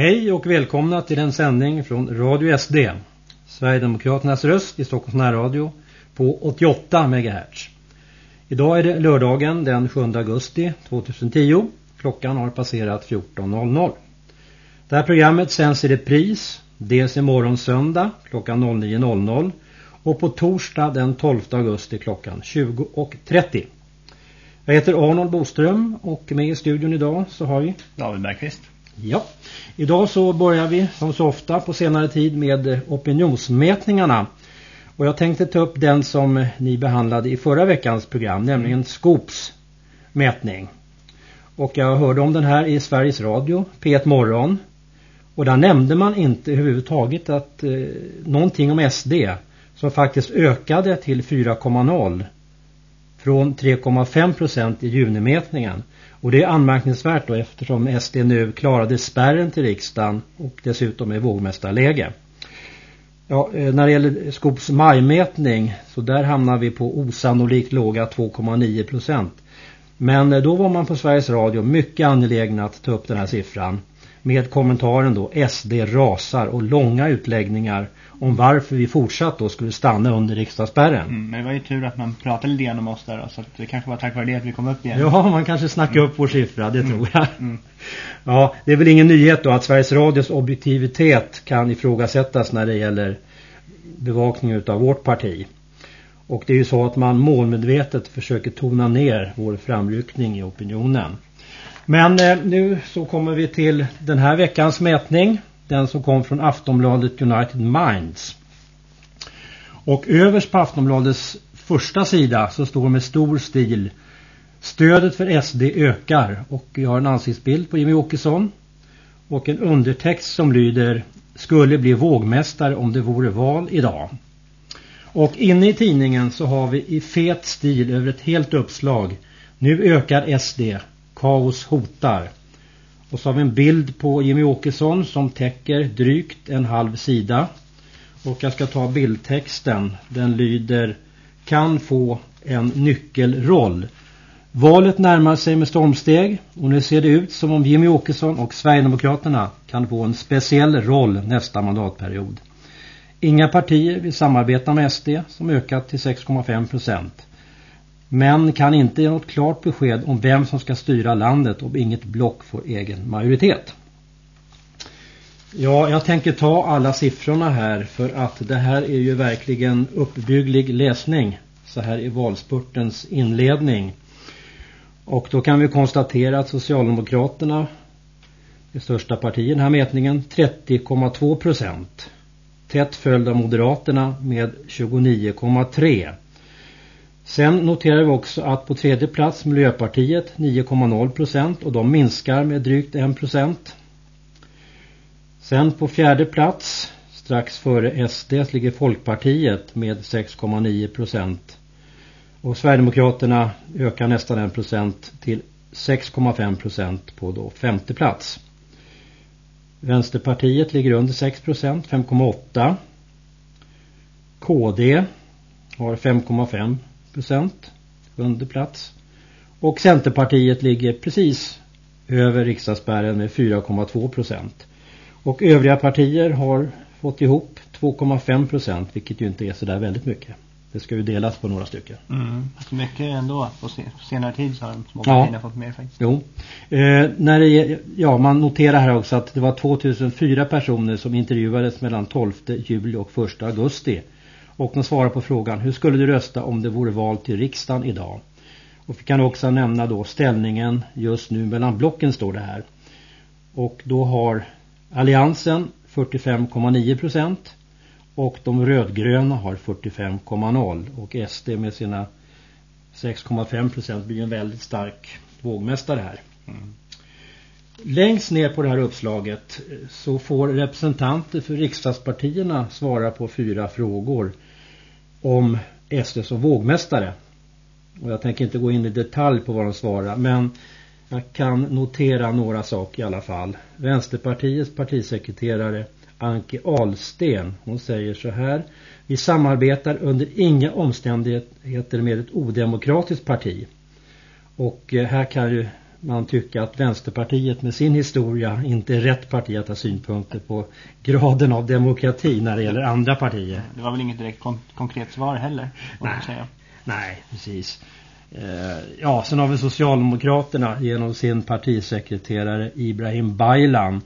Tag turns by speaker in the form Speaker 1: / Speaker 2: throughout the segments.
Speaker 1: Hej och välkomna till en sändning från Radio SD. Sverigedemokraternas röst i Stockholms närradio på 88 MHz. Idag är det lördagen den 7 augusti 2010. Klockan har passerat 14.00. Det här programmet sänds i repris dels imorgon söndag klockan 09.00 och på torsdag den 12 augusti klockan 20.30. Jag heter Arnold Boström och med i studion idag så har vi
Speaker 2: David Bergqvist.
Speaker 1: Ja, idag så börjar vi som så ofta på senare tid med opinionsmätningarna. Och jag tänkte ta upp den som ni behandlade i förra veckans program, nämligen Skops mätning. Och jag hörde om den här i Sveriges Radio, P1 Morgon. Och där nämnde man inte överhuvudtaget att eh, någonting om SD som faktiskt ökade till 4,0 från 3,5 procent i junimätningen. Och det är anmärkningsvärt då eftersom SD nu klarade spärren till riksdagen och dessutom är vågmästarläge. Ja, eh, när det gäller Skops majmätning så där hamnar vi på osannolikt låga 2,9 procent. Men eh, då var man på Sveriges Radio mycket angelägen att ta upp den här siffran med kommentaren då SD rasar och långa utläggningar om varför vi fortsatt då skulle stanna under riksdagsspärren.
Speaker 2: Mm, men det var ju tur att man pratade lite grann om oss där då, så att det kanske var tack vare det att vi kom upp igen.
Speaker 1: Ja, man kanske snackar mm. upp vår siffra, det mm. tror jag. Mm. Ja, det är väl ingen nyhet då att Sveriges Radios objektivitet kan ifrågasättas när det gäller bevakning av vårt parti. Och det är ju så att man målmedvetet försöker tona ner vår framryckning i opinionen. Men eh, nu så kommer vi till den här veckans mätning. Den som kom från Aftonbladet United Minds. Och överst på Aftonbladets första sida så står med stor stil Stödet för SD ökar och vi har en ansiktsbild på Jimmy Åkesson och en undertext som lyder Skulle bli vågmästare om det vore val idag. Och inne i tidningen så har vi i fet stil över ett helt uppslag Nu ökar SD Kaos hotar. Och så har vi en bild på Jimmy Åkesson som täcker drygt en halv sida. Och jag ska ta bildtexten. Den lyder Kan få en nyckelroll. Valet närmar sig med stormsteg och nu ser det ut som om Jimmy Åkesson och Sverigedemokraterna kan få en speciell roll nästa mandatperiod. Inga partier vill samarbeta med SD som ökat till 6,5 procent men kan inte ge något klart besked om vem som ska styra landet om inget block får egen majoritet. Ja, jag tänker ta alla siffrorna här för att det här är ju verkligen uppbygglig läsning så här i valspurtens inledning. Och då kan vi konstatera att Socialdemokraterna, det största partiet i den här mätningen, 30,2 procent. Tätt följd av Moderaterna med 29,3 Sen noterar vi också att på tredje plats Miljöpartiet 9,0% och de minskar med drygt 1%. Sen på fjärde plats strax före SD ligger Folkpartiet med 6,9%. Och Sverigedemokraterna ökar nästan 1% till 6,5% på då femte plats. Vänsterpartiet ligger under 6%, 5,8. KD har 5,5 procent. Sjunde plats. Och Centerpartiet ligger precis över riksdagsspärren med 4,2 procent. Och övriga partier har fått ihop 2,5 procent vilket ju inte är så där väldigt mycket. Det ska ju delas på några stycken.
Speaker 2: Mm. Alltså mycket ändå. På senare tid så har de små partierna ja. fått mer faktiskt.
Speaker 1: Jo. Eh, när det, ja, man noterar här också att det var 2004 personer som intervjuades mellan 12 juli och 1 augusti. Och de svarar på frågan, hur skulle du rösta om det vore val till riksdagen idag? Och vi kan också nämna då ställningen just nu mellan blocken står det här. Och då har Alliansen 45,9 procent och de rödgröna har 45,0 och SD med sina 6,5 procent blir en väldigt stark vågmästare här. Mm. Längst ner på det här uppslaget så får representanter för riksdagspartierna svara på fyra frågor om SD som vågmästare. Och jag tänker inte gå in i detalj på vad de svarar men jag kan notera några saker i alla fall. Vänsterpartiets partisekreterare Anke Alsten, hon säger så här. Vi samarbetar under inga omständigheter med ett odemokratiskt parti. Och eh, här kan ju man tycker att Vänsterpartiet med sin historia inte är rätt parti att ha synpunkter på graden av demokrati när det gäller andra partier.
Speaker 2: Det var väl inget direkt kon konkret svar heller.
Speaker 1: Nej, nej precis. Eh, ja, sen har vi Socialdemokraterna genom sin partisekreterare Ibrahim Baylan.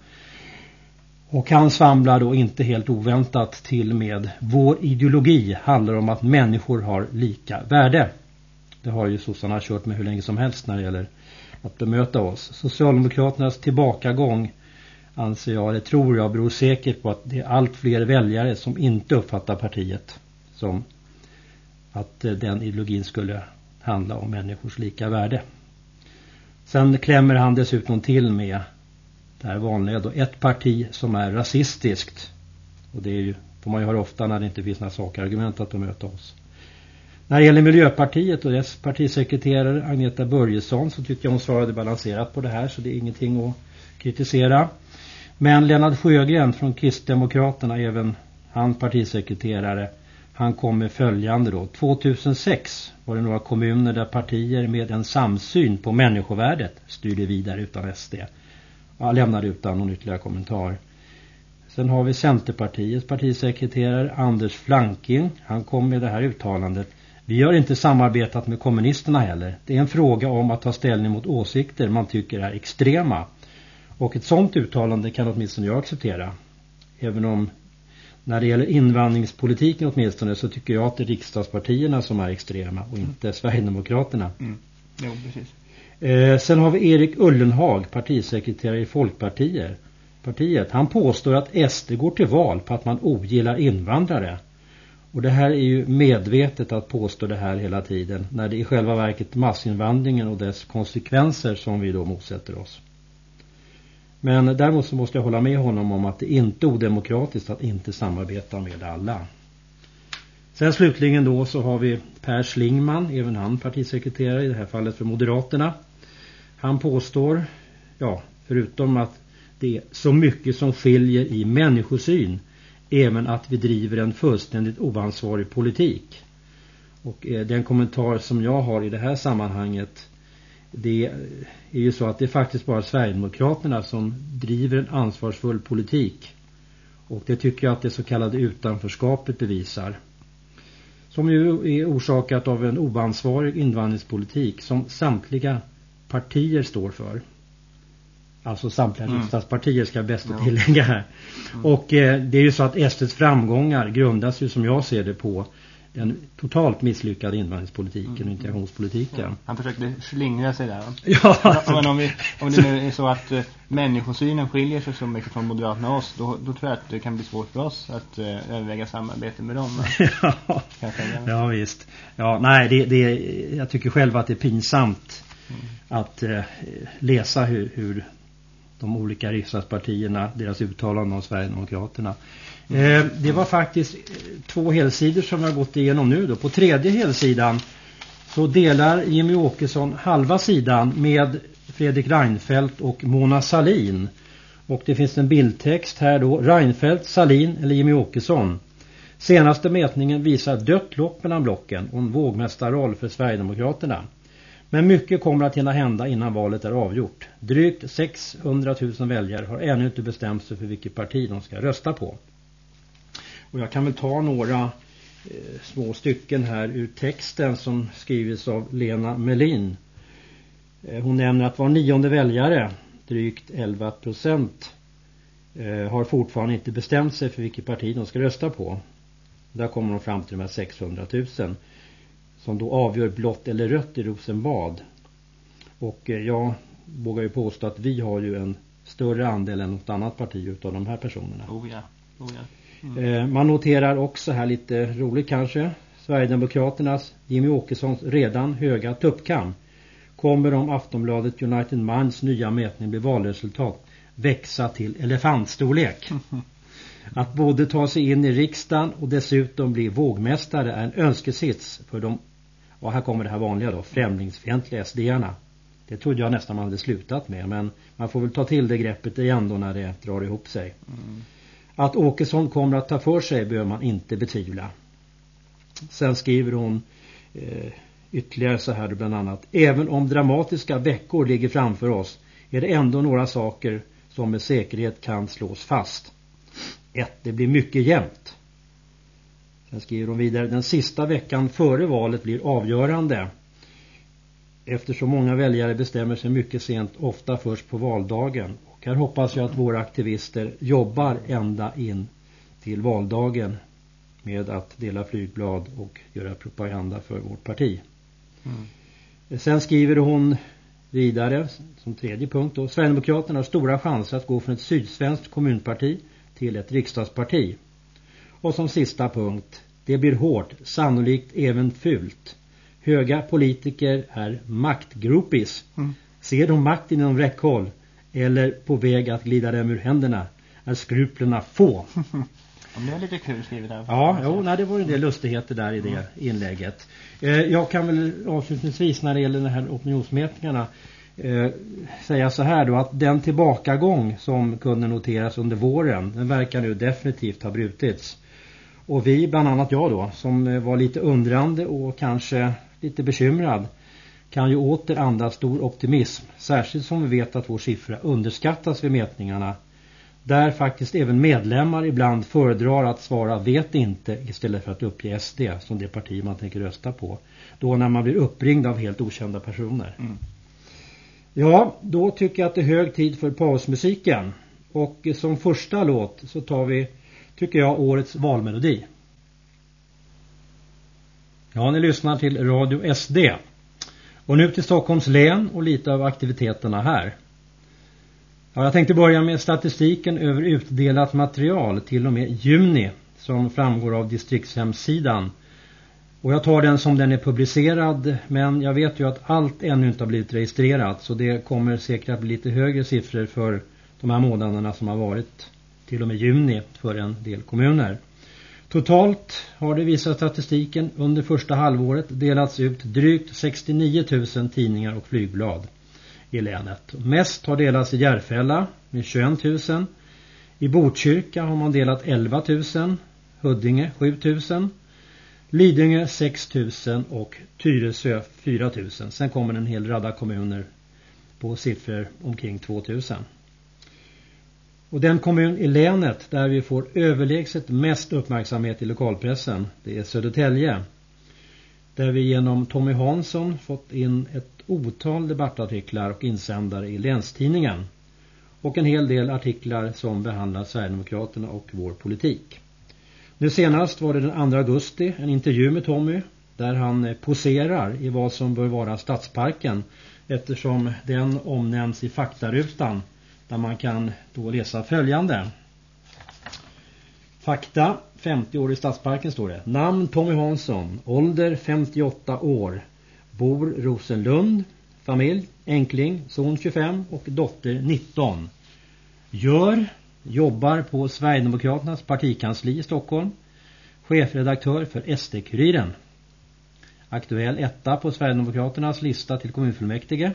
Speaker 1: Och han svamlar då inte helt oväntat till med Vår ideologi handlar om att människor har lika värde. Det har ju sossarna kört med hur länge som helst när det gäller att bemöta oss. Socialdemokraternas tillbakagång anser jag, eller tror jag, beror säkert på att det är allt fler väljare som inte uppfattar partiet som att eh, den ideologin skulle handla om människors lika värde. Sen klämmer han dessutom till med det här vanliga då, ett parti som är rasistiskt. Och det är ju, får man ju höra ofta när det inte finns några sakargument att bemöta oss. När det gäller Miljöpartiet och dess partisekreterare Agneta Börjesson så tycker jag hon svarade balanserat på det här så det är ingenting att kritisera. Men Lennart Sjögren från Kristdemokraterna, även han partisekreterare, han kom med följande då. 2006 var det några kommuner där partier med en samsyn på människovärdet styrde vidare utan SD. Jag lämnade utan någon ytterligare kommentar. Sen har vi Centerpartiets partisekreterare Anders Flanking. Han kom med det här uttalandet. Vi har inte samarbetat med kommunisterna heller. Det är en fråga om att ta ställning mot åsikter man tycker är extrema. Och ett sådant uttalande kan åtminstone jag acceptera. Även om när det gäller invandringspolitiken åtminstone så tycker jag att det är riksdagspartierna som är extrema och inte mm. Sverigedemokraterna.
Speaker 2: Mm. Jo, precis.
Speaker 1: Eh, sen har vi Erik Ullenhag, partisekreterare i Folkpartiet. Partiet. Han påstår att SD går till val på att man ogillar invandrare. Och det här är ju medvetet att påstå det här hela tiden när det i själva verket massinvandringen och dess konsekvenser som vi då motsätter oss. Men däremot så måste jag hålla med honom om att det inte är odemokratiskt att inte samarbeta med alla. Sen slutligen då så har vi Per Slingman, även han partisekreterare i det här fallet för Moderaterna. Han påstår, ja, förutom att det är så mycket som skiljer i människosyn även att vi driver en fullständigt oansvarig politik. Och eh, den kommentar som jag har i det här sammanhanget det är ju så att det är faktiskt bara Sverigedemokraterna som driver en ansvarsfull politik. Och det tycker jag att det så kallade utanförskapet bevisar. Som ju är orsakat av en oansvarig invandringspolitik som samtliga partier står för. Alltså samtliga mm. riksdagspartier ska jag bäst ja. tillägga här. Mm. Och eh, det är ju så att SDs framgångar grundas ju som jag ser det på den totalt misslyckade invandringspolitiken mm. och integrationspolitiken. Ja.
Speaker 2: Han försökte slingra sig där.
Speaker 1: Ja.
Speaker 2: Men om, vi, om det nu är så att uh, människosynen skiljer sig så mycket från Moderaterna och oss, då, då tror jag att det kan bli svårt för oss att uh, överväga samarbete med dem.
Speaker 1: ja. ja, visst. Ja, nej, det, det, jag tycker själv att det är pinsamt mm. att uh, läsa hur, hur de olika riksdagspartierna, deras uttalanden om Sverigedemokraterna. Eh, det var faktiskt eh, två helsidor som har gått igenom nu då. På tredje helsidan så delar Jimmy Åkesson halva sidan med Fredrik Reinfeldt och Mona Salin. Och det finns en bildtext här då. Reinfeldt, Salin eller Jimmy Åkesson. Senaste mätningen visar dött lopp mellan blocken och en vågmästarroll för Sverigedemokraterna. Men mycket kommer att hinna hända innan valet är avgjort. Drygt 600 000 väljare har ännu inte bestämt sig för vilket parti de ska rösta på. Och jag kan väl ta några eh, små stycken här ur texten som skrivits av Lena Melin. Eh, hon nämner att var nionde väljare, drygt 11 procent, eh, har fortfarande inte bestämt sig för vilket parti de ska rösta på. Där kommer de fram till de här 600 000 som då avgör blått eller rött i Rosenbad. Och eh, jag vågar ju påstå att vi har ju en större andel än något annat parti utav de här personerna.
Speaker 2: Oh ja, oh ja.
Speaker 1: Mm. Eh, man noterar också här lite roligt kanske Sverigedemokraternas Jimmy Åkessons redan höga tuppkam kommer om Aftonbladet United Minds nya mätning blir valresultat växa till elefantstorlek. Att både ta sig in i riksdagen och dessutom bli vågmästare är en önskesits för de och här kommer det här vanliga då, främlingsfientliga SD-arna. Det trodde jag nästan man hade slutat med men man får väl ta till det greppet igen då när det drar ihop sig. Mm. Att Åkesson kommer att ta för sig behöver man inte betvivla. Sen skriver hon eh, ytterligare så här bland annat. Även om dramatiska veckor ligger framför oss är det ändå några saker som med säkerhet kan slås fast. 1. Det blir mycket jämnt. Sen skriver hon vidare. Den sista veckan före valet blir avgörande. Eftersom många väljare bestämmer sig mycket sent, ofta först på valdagen. Och här hoppas jag att våra aktivister jobbar ända in till valdagen med att dela flygblad och göra propaganda för vårt parti. Mm. Sen skriver hon vidare som tredje punkt då. Sverigedemokraterna har stora chanser att gå från ett sydsvenskt kommunparti till ett riksdagsparti. Och som sista punkt. Det blir hårt, sannolikt även fult. Höga politiker är maktgropis. Mm. Ser de makten inom räckhåll eller på väg att glida dem ur händerna är skruplerna få.
Speaker 2: det är lite kul skrivet där.
Speaker 1: Ja, jo, nej, det var en del lustigheter där i det mm. inlägget. Eh, jag kan väl avslutningsvis när det gäller de här opinionsmätningarna eh, säga så här då att den tillbakagång som kunde noteras under våren den verkar nu definitivt ha brutits. Och vi, bland annat jag då, som var lite undrande och kanske lite bekymrad kan ju åter andas stor optimism. Särskilt som vi vet att vår siffra underskattas vid mätningarna. Där faktiskt även medlemmar ibland föredrar att svara vet inte istället för att uppge SD som det parti man tänker rösta på. Då när man blir uppringd av helt okända personer. Mm. Ja, då tycker jag att det är hög tid för pausmusiken. Och som första låt så tar vi, tycker jag, årets valmelodi. Ja, ni lyssnar till Radio SD. Och nu till Stockholms län och lite av aktiviteterna här. Ja, jag tänkte börja med statistiken över utdelat material till och med juni som framgår av distriktshemsidan. Och jag tar den som den är publicerad men jag vet ju att allt ännu inte har blivit registrerat så det kommer säkert att bli lite högre siffror för de här månaderna som har varit till och med juni för en del kommuner. Totalt har det visat statistiken under första halvåret delats ut drygt 69 000 tidningar och flygblad i länet. Mest har delats i Järfälla med 21 000. I Botkyrka har man delat 11 000. Huddinge 7 000. Lidingö 6 000 och Tyresö 4 000. Sen kommer en hel radda kommuner på siffror omkring 2 000. Och den kommun i länet där vi får överlägset mest uppmärksamhet i lokalpressen det är Södertälje. Där vi genom Tommy Hansson fått in ett otal debattartiklar och insändare i Länstidningen. Och en hel del artiklar som behandlar Sverigedemokraterna och vår politik. Nu senast var det den 2 augusti en intervju med Tommy där han eh, poserar i vad som bör vara Stadsparken eftersom den omnämns i faktarutan där man kan då läsa följande. Fakta, 50 år i Stadsparken står det. Namn Tommy Hansson, ålder 58 år, bor Rosenlund, familj, enkling, son 25 och dotter 19. Gör, jobbar på Sverigedemokraternas partikansli i Stockholm, chefredaktör för SD-kuriren. Aktuell etta på Sverigedemokraternas lista till kommunfullmäktige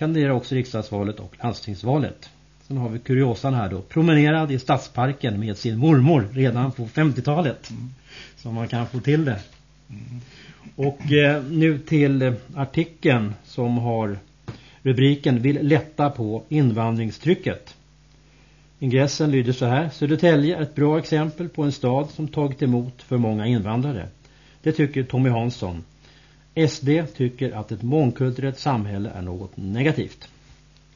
Speaker 1: kandiderar också riksdagsvalet och landstingsvalet. Sen har vi kuriosan här då. Promenerad i stadsparken med sin mormor redan på 50-talet. Mm. Så man kan få till det. Mm. Och eh, nu till eh, artikeln som har rubriken Vill lätta på invandringstrycket. Ingressen lyder så här. Södertälje är ett bra exempel på en stad som tagit emot för många invandrare. Det tycker Tommy Hansson. SD tycker att ett mångkulturellt samhälle är något negativt.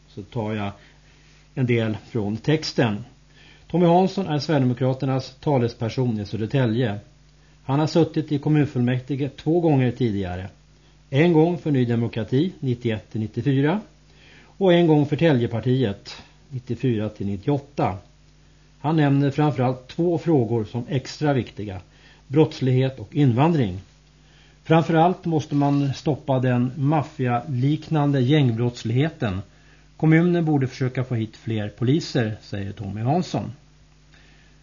Speaker 1: Så tar jag en del från texten. Tommy Hansson är Sverigedemokraternas talesperson i Södertälje. Han har suttit i kommunfullmäktige två gånger tidigare. En gång för Ny Demokrati 91-94 och en gång för Täljepartiet 94-98. Han nämner framförallt två frågor som extra viktiga. Brottslighet och invandring. Framförallt måste man stoppa den maffialiknande gängbrottsligheten. Kommunen borde försöka få hit fler poliser, säger Tommy Hansson.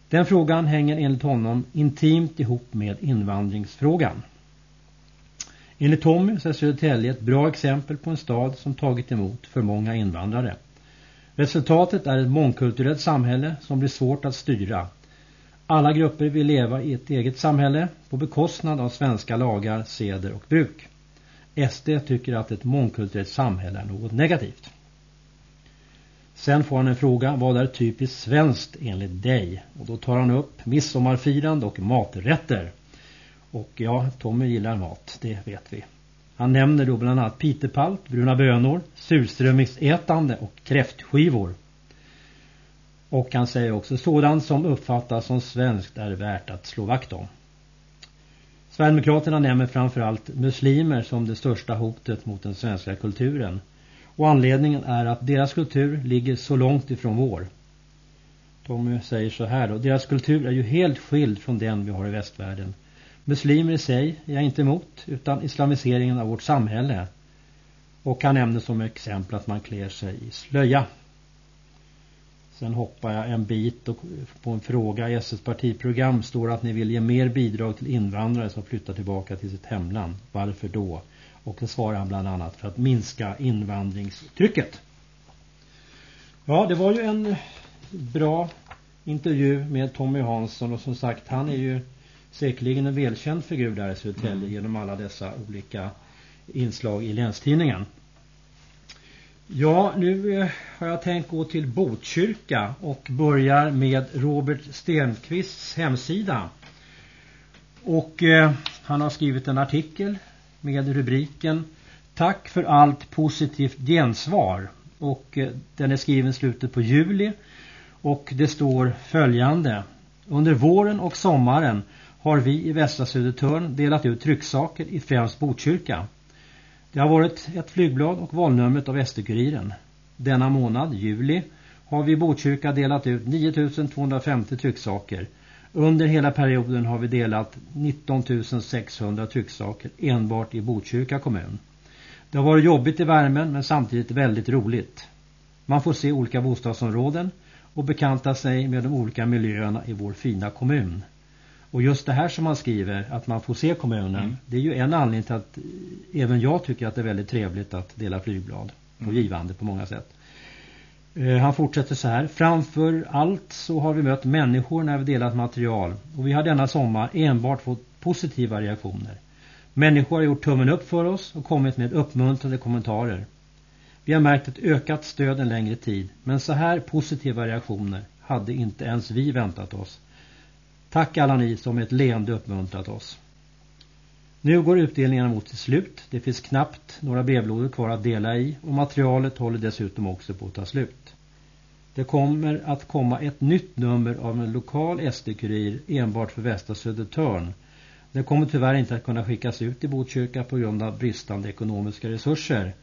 Speaker 1: Den frågan hänger enligt honom intimt ihop med invandringsfrågan. Enligt Tommy så är Södertälje ett bra exempel på en stad som tagit emot för många invandrare. Resultatet är ett mångkulturellt samhälle som blir svårt att styra alla grupper vill leva i ett eget samhälle på bekostnad av svenska lagar, seder och bruk. SD tycker att ett mångkulturellt samhälle är något negativt. Sen får han en fråga, vad är typiskt svenskt enligt dig? Och då tar han upp midsommarfirande och maträtter. Och ja, Tommy gillar mat, det vet vi. Han nämner då bland annat pitepalt, bruna bönor, surströmmingsätande och kräftskivor. Och han säger också sådant som uppfattas som svenskt är värt att slå vakt om. Sverigedemokraterna nämner framförallt muslimer som det största hotet mot den svenska kulturen. Och anledningen är att deras kultur ligger så långt ifrån vår. Tommy säger så här då. Deras kultur är ju helt skild från den vi har i västvärlden. Muslimer i sig är jag inte emot utan islamiseringen av vårt samhälle. Och han nämner som exempel att man klär sig i slöja. Sen hoppar jag en bit och på en fråga i SS partiprogram står att ni vill ge mer bidrag till invandrare som flyttar tillbaka till sitt hemland. Varför då? Och det svarar han bland annat för att minska invandringstrycket. Ja, det var ju en bra intervju med Tommy Hansson och som sagt han är ju säkerligen en välkänd figur där i Södertälje mm. genom alla dessa olika inslag i länstidningen. Ja, nu eh, har jag tänkt gå till Botkyrka och börjar med Robert Stenqvists hemsida. Och eh, han har skrivit en artikel med rubriken Tack för allt positivt gensvar. Och eh, den är skriven slutet på juli. Och det står följande. Under våren och sommaren har vi i Västra Södertörn delat ut trycksaker i främst Botkyrka. Det har varit ett flygblad och valnumret av SD-kuriren. Denna månad, juli, har vi i Botkyrka delat ut 9250 trycksaker. Under hela perioden har vi delat 19 600 trycksaker enbart i Botkyrka kommun. Det har varit jobbigt i värmen men samtidigt väldigt roligt. Man får se olika bostadsområden och bekanta sig med de olika miljöerna i vår fina kommun. Och just det här som man skriver, att man får se kommunen, mm. det är ju en anledning till att även jag tycker att det är väldigt trevligt att dela flygblad. Och mm. givande på många sätt. Eh, han fortsätter så här. Framför allt så har vi mött människor när vi delat material. Och vi har denna sommar enbart fått positiva reaktioner. Människor har gjort tummen upp för oss och kommit med uppmuntrande kommentarer. Vi har märkt ett ökat stöd en längre tid. Men så här positiva reaktioner hade inte ens vi väntat oss. Tack alla ni som med ett leende uppmuntrat oss. Nu går utdelningarna mot sitt slut. Det finns knappt några brevlådor kvar att dela i och materialet håller dessutom också på att ta slut. Det kommer att komma ett nytt nummer av en lokal SD-kurir enbart för Västra Södertörn. Den kommer tyvärr inte att kunna skickas ut i Botkyrka på grund av bristande ekonomiska resurser,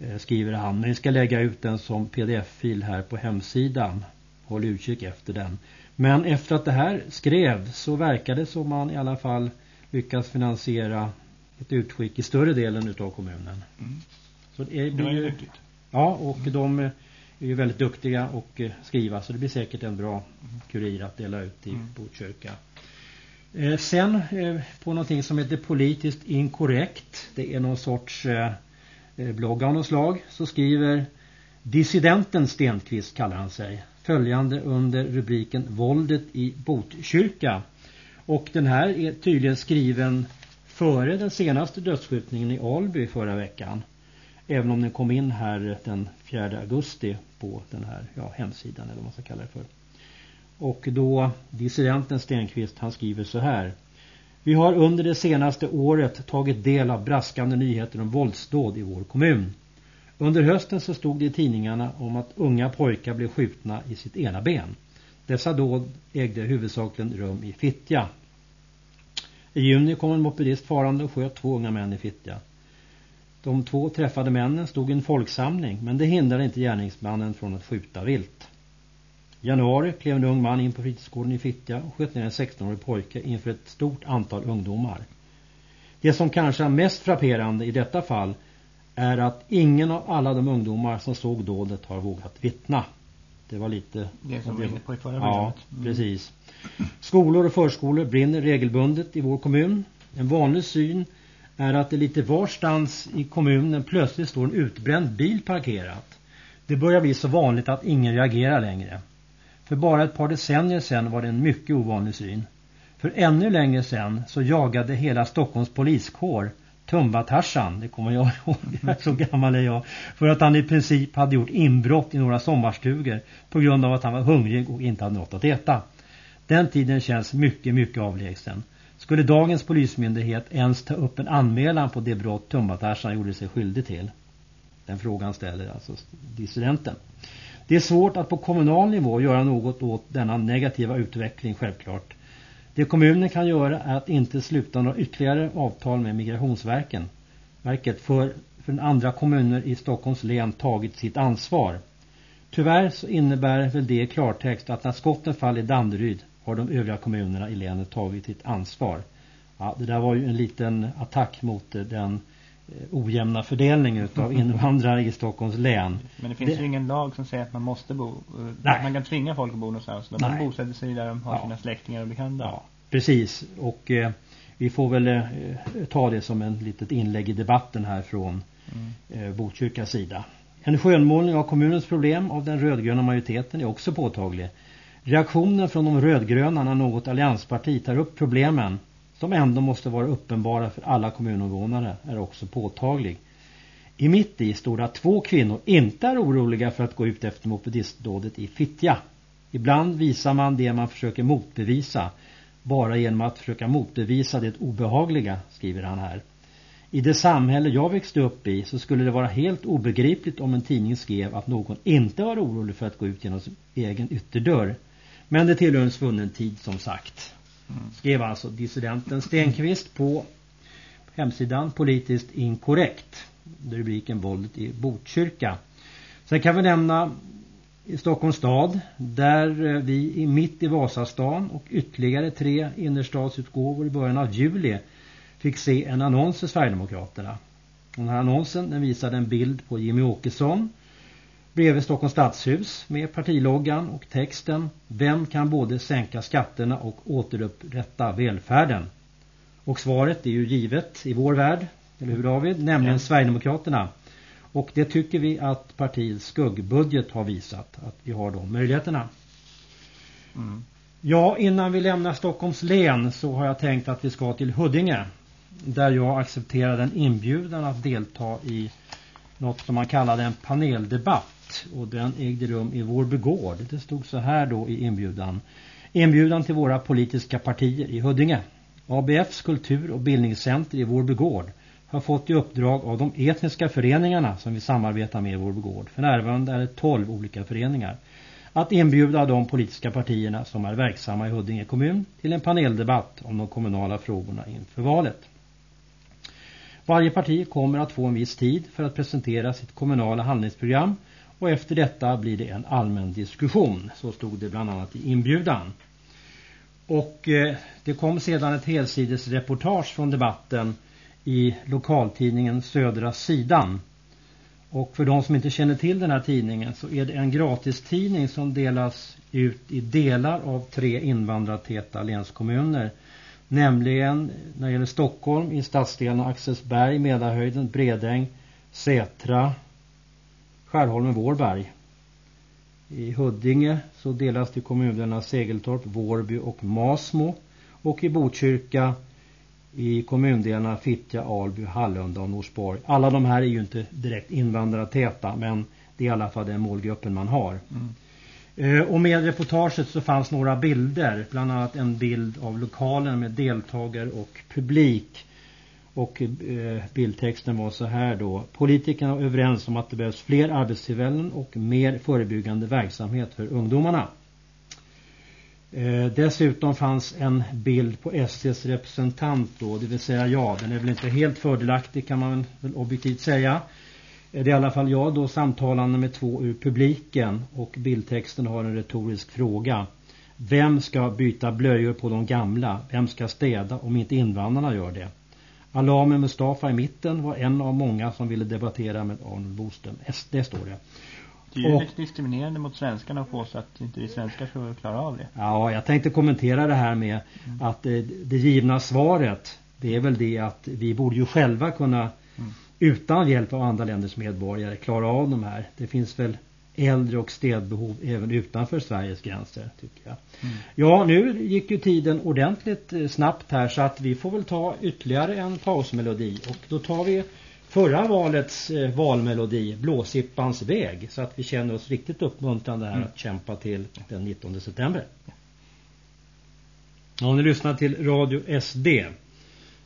Speaker 1: eh, skriver han. Men vi ska lägga ut den som pdf-fil här på hemsidan. Håll utkik efter den. Men efter att det här skrevs så verkade det som man i alla fall lyckas finansiera ett utskick i större delen utav kommunen. Mm.
Speaker 2: Så det, är, det var ju
Speaker 1: Ja, och mm. de är ju väldigt duktiga och eh, skriva så det blir säkert en bra kurir att dela ut i mm. Botkyrka. Eh, sen eh, på någonting som heter politiskt inkorrekt. Det är någon sorts eh, eh blogg av något slag. Så skriver dissidenten Stenqvist kallar han sig följande under rubriken Våldet i Botkyrka. Och den här är tydligen skriven före den senaste dödsskjutningen i Alby förra veckan. Även om den kom in här den 4 augusti på den här ja, hemsidan eller vad man ska kalla det för. Och då dissidenten Stenqvist han skriver så här. Vi har under det senaste året tagit del av braskande nyheter om våldsdåd i vår kommun. Under hösten så stod det i tidningarna om att unga pojkar blev skjutna i sitt ena ben. Dessa dåd ägde huvudsakligen rum i Fittja. I juni kom en mopedist farande och sköt två unga män i Fittja. De två träffade männen stod i en folksamling men det hindrade inte gärningsmannen från att skjuta vilt. I januari klev en ung man in på fritidsgården i Fittja och sköt ner en 16-årig pojke inför ett stort antal ungdomar. Det som kanske är mest frapperande i detta fall är att ingen av alla de ungdomar som såg dådet har vågat vittna. Det var lite...
Speaker 2: Det som vi var inne på i förra
Speaker 1: Ja, mm. precis. Skolor och förskolor brinner regelbundet i vår kommun. En vanlig syn är att det lite varstans i kommunen plötsligt står en utbränd bil parkerat. Det börjar bli så vanligt att ingen reagerar längre. För bara ett par decennier sedan var det en mycket ovanlig syn. För ännu längre sedan så jagade hela Stockholms poliskår Tumba-Tarsan, det kommer jag ihåg, så gammal är jag, för att han i princip hade gjort inbrott i några sommarstugor på grund av att han var hungrig och inte hade något att äta. Den tiden känns mycket, mycket avlägsen. Skulle dagens polismyndighet ens ta upp en anmälan på det brott Tumba-Tarsan gjorde sig skyldig till? Den frågan ställer alltså dissidenten. Det är svårt att på kommunal nivå göra något åt denna negativa utveckling självklart. Det kommunen kan göra är att inte sluta några ytterligare avtal med migrationsverken. Verket för, för andra kommuner i Stockholms län tagit sitt ansvar. Tyvärr så innebär väl det i klartext att när skotten faller i Danderyd har de övriga kommunerna i länet tagit sitt ansvar. Ja, det där var ju en liten attack mot den Eh, ojämna fördelning av invandrare i Stockholms län.
Speaker 2: Men det finns det... ju ingen lag som säger att man måste bo. Eh, Nej. Man kan tvinga folk att bo någonstans. De Nej. bosätter sig där de har ja. sina släktingar och bekanta. Ja,
Speaker 1: precis. Och eh, vi får väl eh, ta det som en litet inlägg i debatten här från mm. eh, Botkyrkas sida. En skönmålning av kommunens problem av den rödgröna majoriteten är också påtaglig. Reaktionen från de rödgröna när något alliansparti tar upp problemen som ändå måste vara uppenbara för alla kommuninvånare är också påtaglig. I mitt i står det att två kvinnor inte är oroliga för att gå ut efter mopedistdådet i Fittja. Ibland visar man det man försöker motbevisa bara genom att försöka motbevisa det obehagliga, skriver han här. I det samhälle jag växte upp i så skulle det vara helt obegripligt om en tidning skrev att någon inte var orolig för att gå ut genom sin egen ytterdörr. Men det tillhör en svunnen tid som sagt. Skrev alltså dissidenten Stenqvist på hemsidan Politiskt inkorrekt. Rubriken Våldet i Botkyrka. Sen kan vi nämna i Stockholms stad där eh, vi i mitt i Vasastan och ytterligare tre innerstadsutgåvor i början av juli fick se en annons för Sverigedemokraterna. Den här annonsen den visade en bild på Jimmy Åkesson bredvid Stockholms stadshus med partiloggan och texten Vem kan både sänka skatterna och återupprätta välfärden? Och svaret är ju givet i vår värld, eller hur David? Nämligen ja. Sverigedemokraterna. Och det tycker vi att partiets skuggbudget har visat att vi har de möjligheterna. Mm. Ja, innan vi lämnar Stockholms län så har jag tänkt att vi ska till Huddinge. Där jag accepterade en inbjudan att delta i något som man kallade en paneldebatt och den ägde rum i Vårby gård. Det stod så här då i inbjudan. Inbjudan till våra politiska partier i Huddinge. ABFs kultur- och bildningscenter i Vårby gård har fått i uppdrag av de etniska föreningarna som vi samarbetar med i Vårby gård. För närvarande är det 12 olika föreningar. Att inbjuda de politiska partierna som är verksamma i Huddinge kommun till en paneldebatt om de kommunala frågorna inför valet. Varje parti kommer att få en viss tid för att presentera sitt kommunala handlingsprogram och efter detta blir det en allmän diskussion. Så stod det bland annat i inbjudan. Och eh, det kom sedan ett helsidesreportage från debatten i lokaltidningen Södra Sidan. Och för de som inte känner till den här tidningen så är det en gratistidning som delas ut i delar av tre invandrartäta länskommuner. Nämligen när det gäller Stockholm i stadsdelarna Axelsberg, Medahöjden, Bredäng, Sätra Skärholmen Vårberg. I Huddinge så delas det kommunerna Segeltorp, Vårby och Masmo. Och i Botkyrka i kommundelarna Fittja, Alby, Hallunda och Norsborg. Alla de här är ju inte direkt invandrartäta men det är i alla fall den målgruppen man har. Mm. Eh, och med reportaget så fanns några bilder, bland annat en bild av lokalen med deltagare och publik och eh, bildtexten var så här då. Politikerna är överens om att det behövs fler arbetstillfällen och mer förebyggande verksamhet för ungdomarna. Eh, dessutom fanns en bild på SCs representant då, det vill säga jag. Den är väl inte helt fördelaktig kan man väl objektivt säga. Eh, det är i alla fall jag då samtalande med två ur publiken och bildtexten har en retorisk fråga. Vem ska byta blöjor på de gamla? Vem ska städa om inte invandrarna gör det? Alame Mustafa i mitten var en av många som ville debattera med Arnold Boström. Det står det.
Speaker 2: Det är ju och, lite diskriminerande mot svenskarna att påstå att inte vi svenskar ska klara av det.
Speaker 1: Ja, jag tänkte kommentera det här med mm. att det, det givna svaret det är väl det att vi borde ju själva kunna. Utan hjälp av andra länders medborgare klara av de här. Det finns väl äldre och städbehov även utanför Sveriges gränser tycker jag. Mm. Ja, nu gick ju tiden ordentligt eh, snabbt här så att vi får väl ta ytterligare en pausmelodi och då tar vi förra valets eh, valmelodi Blåsippans väg så att vi känner oss riktigt uppmuntrande här mm. att kämpa till den 19 september. Ja, ni lyssnar till Radio SD.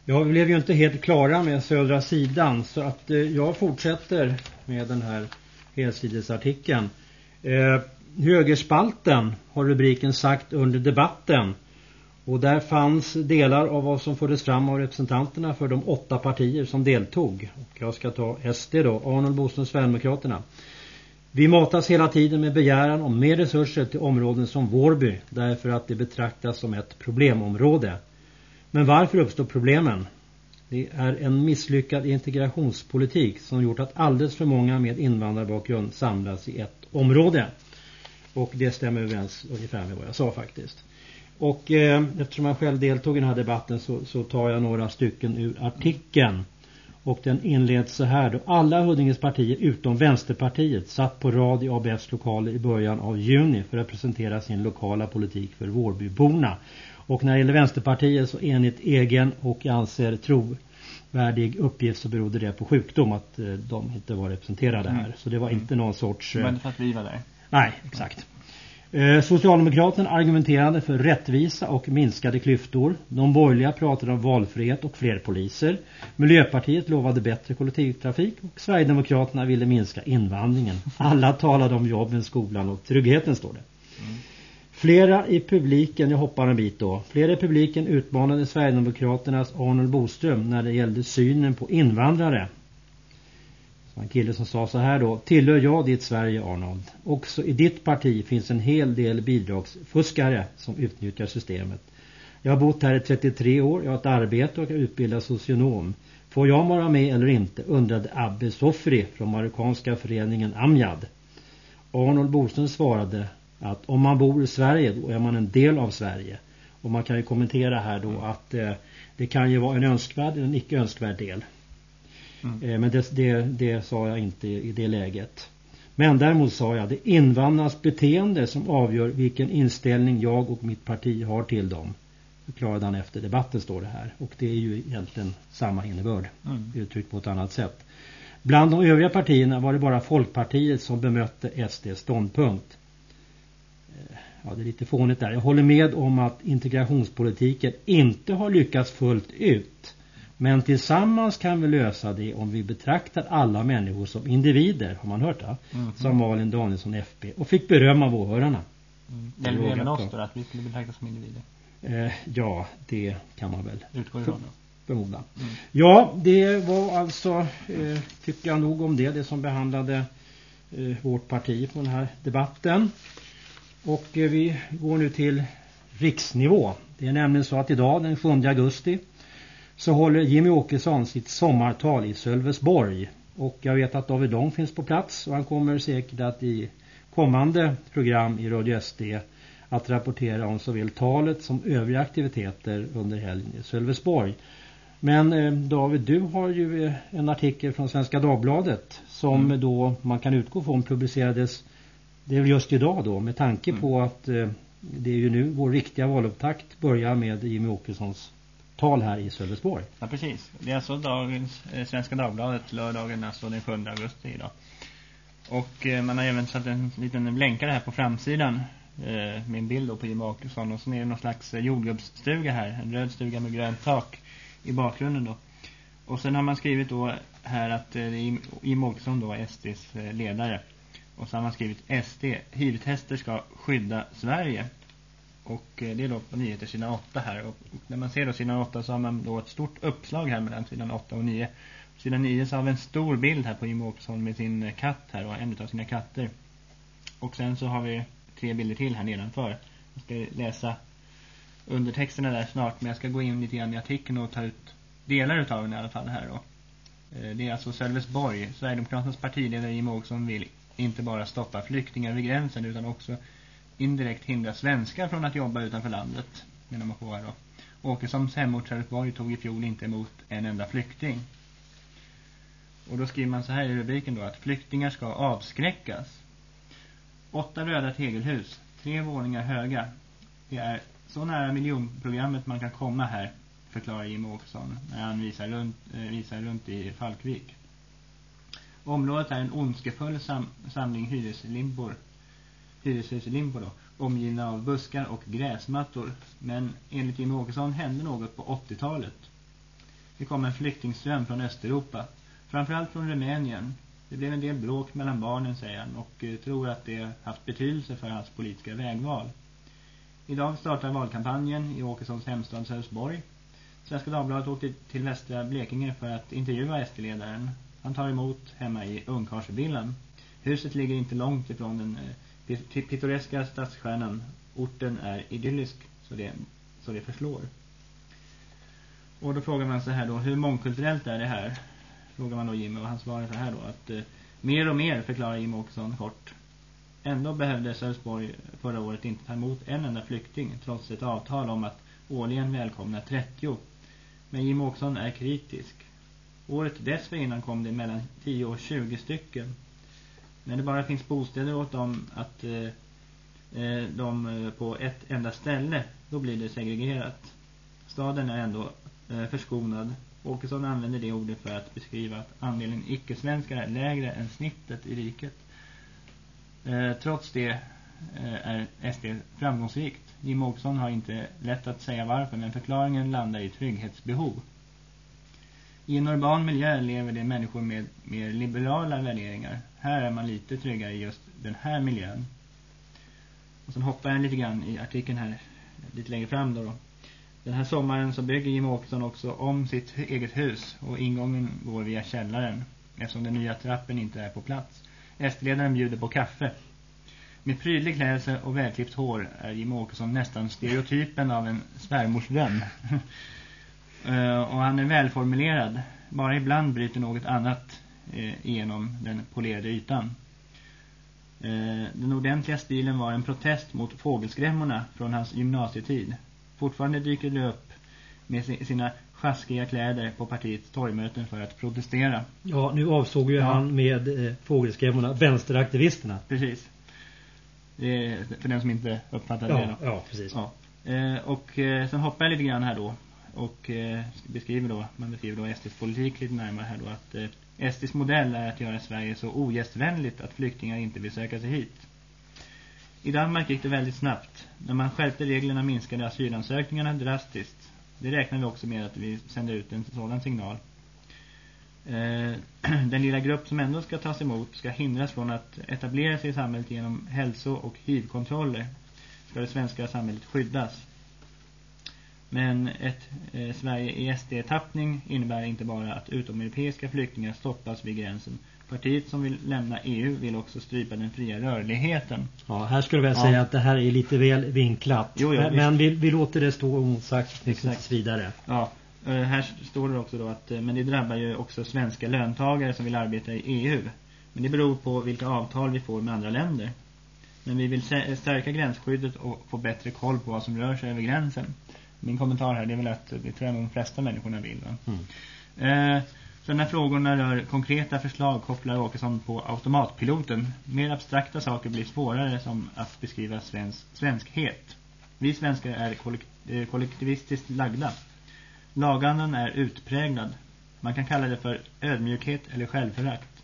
Speaker 1: Jag blev ju inte helt klara med södra sidan så att eh, jag fortsätter med den här helsidesartikeln. Eh, högerspalten har rubriken sagt under debatten. Och där fanns delar av vad som fördes fram av representanterna för de åtta partier som deltog. Och jag ska ta SD då, Arnold Boström Sverigedemokraterna. Vi matas hela tiden med begäran om mer resurser till områden som Vårby därför att det betraktas som ett problemområde. Men varför uppstår problemen? Det är en misslyckad integrationspolitik som gjort att alldeles för många med invandrarbakgrund samlas i ett område. Och det stämmer överens ungefär med vad jag sa faktiskt. Och eh, eftersom jag själv deltog i den här debatten så, så tar jag några stycken ur artikeln. Och den inleds så här då. Alla Huddinges partier utom Vänsterpartiet satt på rad i ABFs lokaler i början av juni för att presentera sin lokala politik för Vårbyborna. Och när det gäller Vänsterpartiet så enligt egen och jag anser trovärdig uppgift så berodde det på sjukdom att eh, de inte var representerade här. Mm. Så det var inte någon sorts...
Speaker 2: Var inte för att vi var där.
Speaker 1: Nej, exakt. Eh, Socialdemokraterna argumenterade för rättvisa och minskade klyftor. De borgerliga pratade om valfrihet och fler poliser. Miljöpartiet lovade bättre kollektivtrafik och Sverigedemokraterna ville minska invandringen. Alla talade om jobben, skolan och tryggheten står det. Mm. Flera i publiken, jag hoppar en bit då. Flera i publiken utmanade Sverigedemokraternas Arnold Boström när det gällde synen på invandrare. Så en kille som sa så här då. Tillhör jag ditt Sverige Arnold? Också i ditt parti finns en hel del bidragsfuskare som utnyttjar systemet. Jag har bott här i 33 år, jag har ett arbete och är utbildad socionom. Får jag vara med eller inte? undrade Abbe Sofri från marockanska föreningen Amjad. Arnold Boström svarade att om man bor i Sverige då är man en del av Sverige. Och man kan ju kommentera här då att eh, det kan ju vara en önskvärd eller en icke önskvärd del. Mm. Eh, men det, det, det sa jag inte i det läget. Men däremot sa jag det invandrarnas beteende som avgör vilken inställning jag och mitt parti har till dem. Förklarade han efter debatten står det här. Och det är ju egentligen samma innebörd. Mm. Uttryckt på ett annat sätt. Bland de övriga partierna var det bara Folkpartiet som bemötte SDs ståndpunkt. Ja, det är lite fånigt där. Jag håller med om att integrationspolitiken inte har lyckats fullt ut. Men tillsammans kan vi lösa det om vi betraktar alla människor som individer. Har man hört det? Mm. Som Malin Danielsson FB. Och fick beröm av åhörarna.
Speaker 2: Mm. Gäller det även oss då? Att vi skulle betraktas som individer?
Speaker 1: Eh, ja, det kan man väl.
Speaker 2: Utgår ifrån då?
Speaker 1: Förmoda. Mm. Ja, det var alltså, eh, tycker jag nog om det. Det som behandlade eh, vårt parti på den här debatten. Och eh, vi går nu till riksnivå. Det är nämligen så att idag den 7 augusti så håller Jimmy Åkesson sitt sommartal i Sölvesborg. Och jag vet att David Long finns på plats och han kommer säkert att i kommande program i Radio SD att rapportera om såväl talet som övriga aktiviteter under helgen i Sölvesborg. Men eh, David, du har ju eh, en artikel från Svenska Dagbladet som mm. då man kan utgå från publicerades, det är väl just idag då, med tanke mm. på att eh, det är ju nu vår riktiga valupptakt börjar med Jimmy Åkessons tal här i Sölvesborg.
Speaker 2: Ja, precis. Det är alltså dagens eh, Svenska Dagbladet, lördagen, alltså den 7 augusti idag. Och eh, man har även satt en liten länkare här på framsidan eh, med en bild på Jim Åkesson. Och så är det någon slags eh, jordgubbsstuga här, en röd stuga med grönt tak i bakgrunden då. Och sen har man skrivit då här att eh, Jim Åkesson då är SDs eh, ledare. Och så har man skrivit SD, hivtester ska skydda Sverige. Och eh, det är då på nyheter sidan 8 här. Och när man ser då sidan 8 så har man då ett stort uppslag här mellan sidan 8 och 9. På sidan 9 så har vi en stor bild här på Jim Åkesson med sin eh, katt här och en av sina katter. Och sen så har vi tre bilder till här nedanför. Jag ska läsa undertexterna där snart men jag ska gå in lite grann i artikeln och ta ut delar utav den i alla fall här då. Eh, det är alltså Sölvesborg. Sverigedemokraternas partiledare Jim Åkesson vill inte bara stoppa flyktingar vid gränsen utan också indirekt hindra svenskar från att jobba utanför landet, menar man på här då. Åkessons hemort Sölvesborg tog i fjol inte emot en enda flykting. Och då skriver man så här i rubriken då att flyktingar ska avskräckas. Åtta röda tegelhus, tre våningar höga. Det är så nära miljonprogrammet man kan komma här, förklarar Jim Åkesson när han visar runt, eh, visar runt i Falkvik. Området är en ondskefull sam samling hyreslimpor, hyreshuslimpor då, omgivna av buskar och gräsmattor. Men enligt Jim Åkesson hände något på 80-talet. Det kom en flyktingström från Östeuropa, framförallt från Rumänien. Det blev en del bråk mellan barnen, säger han, och eh, tror att det haft betydelse för hans politiska vägval. Idag startar valkampanjen i Åkessons hemstad Sölvesborg. Svenska Dagbladet åkte till västra Blekinge för att intervjua SD-ledaren. Han tar emot hemma i Ungkarsvillan. Huset ligger inte långt ifrån den eh, pittoreska stadsstjärnan. Orten är idyllisk så det, så det förslår. Och då frågar man så här då, hur mångkulturellt är det här? Frågar man då Jimmy och han svarar så här då att eh, mer och mer förklarar Jimmy Åkesson kort. Ändå behövde Sölvesborg förra året inte ta emot en enda flykting trots ett avtal om att årligen välkomna 30. Men Jimmy Åkesson är kritisk. Året dessförinnan kom det mellan 10 och 20 stycken. När det bara finns bostäder åt dem att eh, eh de eh, på ett enda ställe, då blir det segregerat. Staden är ändå eh, förskonad. Åkesson använder det ordet för att beskriva att andelen icke-svenskar är lägre än snittet i riket. Eh, trots det eh, är SD framgångsrikt. Jim Åkesson har inte lätt att säga varför men förklaringen landar i trygghetsbehov. I en urban miljö lever det människor med mer liberala värderingar. Här är man lite tryggare i just den här miljön. Och sen hoppar jag lite grann i artikeln här lite längre fram då. då. Den här sommaren så bygger Jim Åkesson också om sitt eget hus och ingången går via källaren eftersom den nya trappen inte är på plats. SD-ledaren bjuder på kaffe. Med prydlig klädsel och välklippt hår är Jim Åkesson nästan stereotypen av en svärmorsdröm. uh, och han är välformulerad. Bara ibland bryter något annat uh, igenom den polerade ytan. Uh, den ordentliga stilen var en protest mot fågelskrämmorna från hans gymnasietid. Fortfarande dyker det upp med sina sjaskiga kläder på partiets torgmöten för att protestera.
Speaker 1: Ja, nu avsåg ju ja. han med eh, fågelskrämmorna vänsteraktivisterna.
Speaker 2: Precis. Är för den som inte uppfattade
Speaker 1: ja,
Speaker 2: det då.
Speaker 1: Ja, precis. Ja.
Speaker 2: Eh, och eh, sen hoppar jag lite grann här då och eh, beskriver då, man beskriver då SDs politik lite närmare här då att eh, SDs modell är att göra Sverige så ogästvänligt att flyktingar inte vill söka sig hit. I Danmark gick det väldigt snabbt. När man skärpte reglerna minskade asylansökningarna drastiskt. Det räknar vi också med att vi sänder ut en sådan signal. Eh, den lilla grupp som ändå ska tas emot ska hindras från att etablera sig i samhället genom hälso- och hivkontroller. Ska det svenska samhället skyddas. Men ett eh, Sverige i SD-tappning innebär inte bara att utomeuropeiska flyktingar stoppas vid gränsen Partiet som vill lämna EU vill också strypa den fria rörligheten.
Speaker 1: Ja, här skulle jag ja. säga att det här är lite väl vinklat. Jo, jo, men, men vi, vi, låter det stå osagt tills vidare.
Speaker 2: Ja, uh, här står det också då att uh, men det drabbar ju också svenska löntagare som vill arbeta i EU. Men det beror på vilka avtal vi får med andra länder. Men vi vill stärka gränsskyddet och få bättre koll på vad som rör sig över gränsen. Min kommentar här det är väl att det tror jag de flesta människorna vill. Mm. Uh, så när frågorna rör konkreta förslag kopplar Åkesson på automatpiloten. Mer abstrakta saker blir svårare som att beskriva svensk, svenskhet. Vi svenskar är eh, kollektivistiskt lagda. Lagandan är utpräglad. Man kan kalla det för ödmjukhet eller självförakt.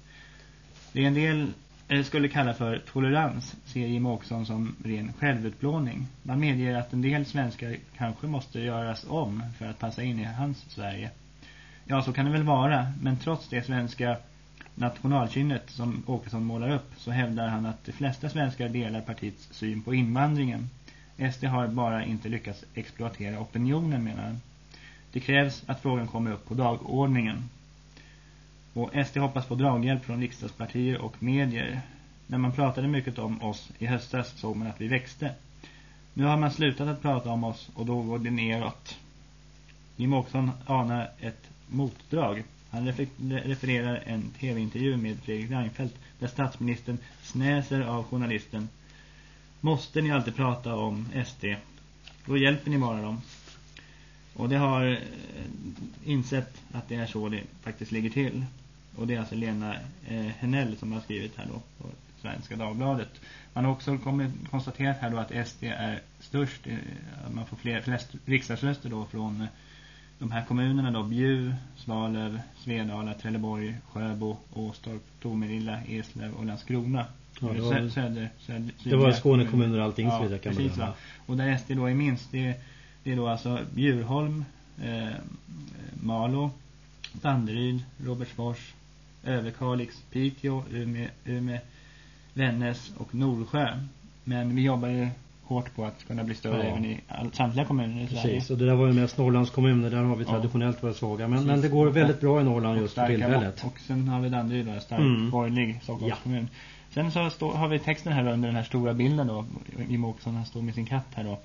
Speaker 2: Det är en del eh, Eh, skulle kalla för tolerans ser Jim Åkesson som ren självutplåning. Man medger att en del svenskar kanske måste göras om för att passa in i hans Sverige. Ja, så kan det väl vara. Men trots det svenska nationalkynnet som Åkesson målar upp så hävdar han att de flesta svenskar delar partiets syn på invandringen. SD har bara inte lyckats exploatera opinionen menar han. Det krävs att frågan kommer upp på dagordningen. Och SD hoppas på draghjälp från riksdagspartier och medier. När man pratade mycket om oss i höstas såg man att vi växte. Nu har man slutat att prata om oss och då går det neråt. Jim Åkesson anar ett motdrag. Han refererar en tv-intervju med Fredrik Reinfeldt där statsministern snäser av journalisten. Måste ni alltid prata om SD? Då hjälper ni bara dem. Och det har eh, insett att det är så det faktiskt ligger till. Och det är alltså Lena eh, Henell som har skrivit här då på Svenska Dagbladet. Man har också konstaterat här då att SD är störst, eh, man får fler, flest riksdagsröster då från de här kommunerna då, Bju, Svalöv, Svedala, Trelleborg, Sjöbo, Åstorp, Tomelilla, Eslöv och Landskrona.
Speaker 1: Ja, det, var, söder, söder, det var Skåne kommuner och allting
Speaker 2: ja, precis, va? Och där SD då är minst, det, det är då alltså Bjurholm, eh, Malo, Danderyd, Robertsfors, Överkalix, Piteå, Ume, Ume, Vännäs och Norsjö. Men vi jobbar ju hårt på att kunna bli större ja. även i all, samtliga kommuner i
Speaker 1: Precis,
Speaker 2: Sverige.
Speaker 1: och det där var ju mest Norrlands kommuner, där har vi traditionellt ja. varit svaga. Men, men det går väldigt bra i Norrland just för tillfället.
Speaker 2: Och sen har vi Danderyd då, stark mm. borgerlig Stockholmskommun. Ja. Sen så stå, har vi texten här under den här stora bilden då. Jimmie Åkesson han står med sin katt här då.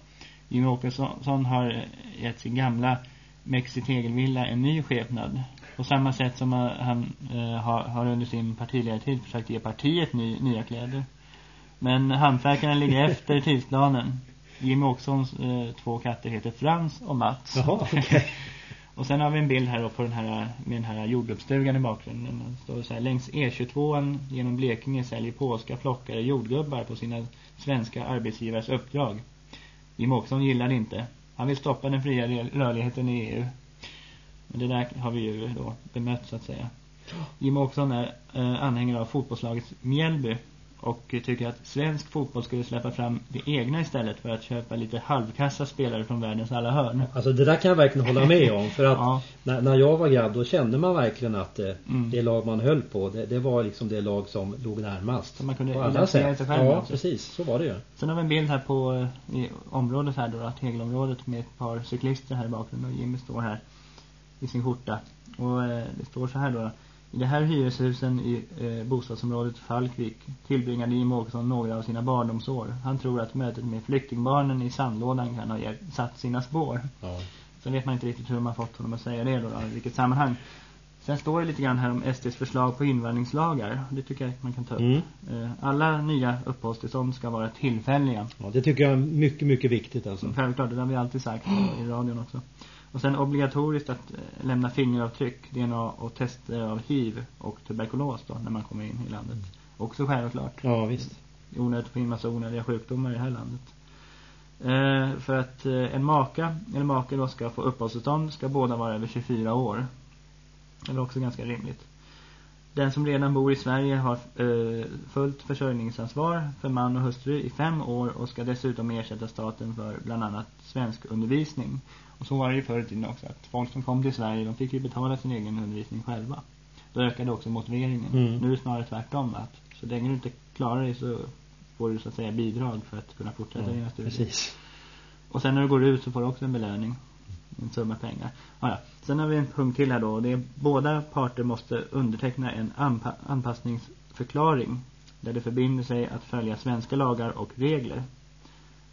Speaker 2: Jimmie Åkesson har gett sin gamla Mexi Tegelvilla en ny skepnad. På samma sätt som han eh, har, har under sin partiledartid försökt ge partiet ny, nya kläder. Men hantverkarna ligger efter tidsplanen. Jimmie Åkessons eh, två katter heter Frans och Mats.
Speaker 1: Jaha, okay.
Speaker 2: och sen har vi en bild här på den här, med den här jordgubbsstugan i bakgrunden. Det står så här, längs E22 genom Blekinge säljer polska flockare jordgubbar på sina svenska arbetsgivares uppdrag. Jimmie Åkesson gillar det inte. Han vill stoppa den fria rörligheten i EU. Men det där har vi ju då bemött så att säga. Jimmie Åkesson är eh, anhängare av fotbollslaget Mjällby och tycker att svensk fotboll skulle släppa fram det egna istället för att köpa lite halvkassa spelare från världens alla hörn.
Speaker 1: Alltså det där kan jag verkligen hålla med om för att ja. när, när, jag var grabb då kände man verkligen att eh, mm. det lag man höll på det, det, var liksom det lag som låg närmast.
Speaker 2: Så man kunde alla sätt. sig själv
Speaker 1: Ja, också. precis. Så var det ju.
Speaker 2: Sen har vi en bild här på eh, i området här då, tegelområdet med ett par cyklister här i bakgrunden och Jimmy står här i sin skjorta. Och eh, det står så här då i det här hyreshusen i eh, bostadsområdet Falkvik tillbringade Jim Åkesson några av sina barndomsår. Han tror att mötet med flyktingbarnen i sandlådan kan ha satt sina spår. Ja. Sen vet man inte riktigt hur man fått honom att säga det då, då i vilket sammanhang. Sen står det lite grann här om SDs förslag på invandringslagar. Det tycker jag man kan ta upp. Mm. Eh, alla nya uppehållstillstånd ska vara tillfälliga.
Speaker 1: Ja, det tycker jag är mycket, mycket viktigt alltså.
Speaker 2: Självklart, det har vi alltid sagt i radion också. Och sen obligatoriskt att eh, lämna fingeravtryck, DNA och tester av HIV och tuberkulos då när man kommer in i landet. Också självklart.
Speaker 1: Ja, visst.
Speaker 2: Onödigt att få in massa onödiga sjukdomar i det här landet. Eh, för att eh, en maka eller make då ska få uppehållstillstånd ska båda vara över 24 år. Det är också ganska rimligt. Den som redan bor i Sverige har eh, fullt försörjningsansvar för man och hustru i fem år och ska dessutom ersätta staten för bland annat svensk undervisning. Och så var det ju förr i tiden också att folk som kom till Sverige de fick ju betala sin egen undervisning själva. Då ökade också motiveringen. Mm. Nu är det snarare tvärtom att så länge du inte klarar dig så får du så att säga bidrag för att kunna fortsätta mm, dina studier.
Speaker 1: Precis.
Speaker 2: Och sen när du går ut så får du också en belöning. En summa pengar. Ja, ja. Sen har vi en punkt till här då. Det är båda parter måste underteckna en anpa anpassningsförklaring. Där det förbinder sig att följa svenska lagar och regler.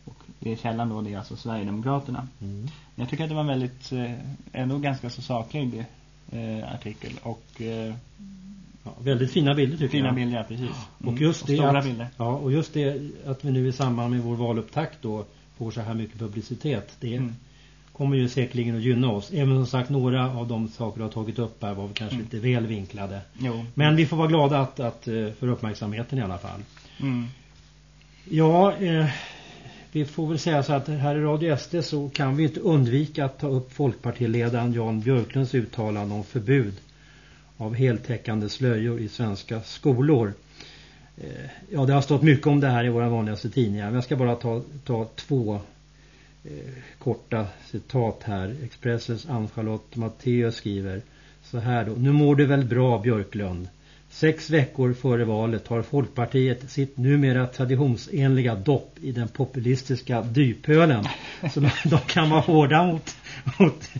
Speaker 2: Och det är källan då, det är alltså Sverigedemokraterna. Mm. Jag tycker att det var en väldigt, eh, ändå ganska så saklig eh, artikel. Och eh,
Speaker 1: Ja, väldigt fina bilder tycker
Speaker 2: fina
Speaker 1: jag.
Speaker 2: Fina bilder, ja, precis.
Speaker 1: Mm. Och just det att, bilder. Ja, och just det att vi nu i samband med vår valupptakt då får så här mycket publicitet. Det mm. kommer ju säkerligen att gynna oss. Även som sagt några av de saker du har tagit upp här var kanske mm. lite väl vinklade. Jo. Men vi får vara glada att, att, för uppmärksamheten i alla fall. Mm. Ja, eh, vi får väl säga så att här i Radio SD så kan vi inte undvika att ta upp folkpartiledaren Jan Björklunds uttalande om förbud av heltäckande slöjor i svenska skolor. Eh, ja, det har stått mycket om det här i våra vanligaste tidningar. Men jag ska bara ta, ta två eh, korta citat här. Expressens Ann-Charlotte Matteus skriver så här då. Nu mår du väl bra Björklund. Sex veckor före valet har Folkpartiet sitt numera traditionsenliga dopp i den populistiska dypölen. Så de, kan vara hårda mot, mot